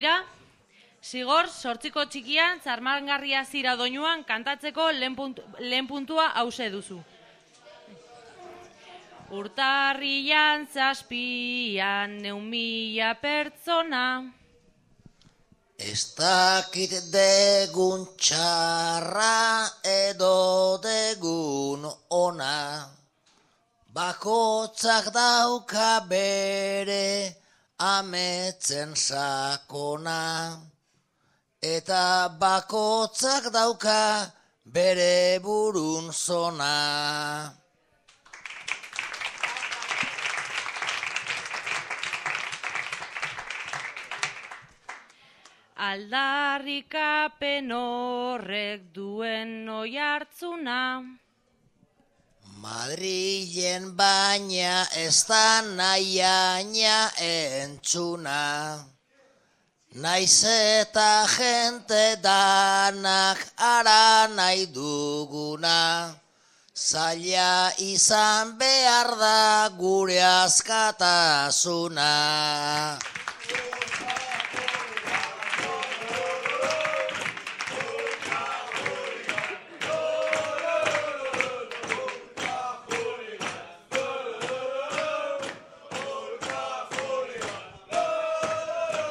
Ira, Zigor, sortziko txikian, zarmangarria zira doinuan kantatzeko lehen, puntu, lehen puntua hause duzu. Urtarrian zazpian neumila pertsona. Ez dakit degun txarra edo degun ona. Bakotzak dauka bere ametzen sakona. Eta bakotzak dauka bere burun zona. Aldarrikapen horrek duen oi hartzuna. Madrilen baina ez da nahiaina entzuna. Naiz eta jente danak ara nahi duguna. Zaila izan behar da gure askatasuna.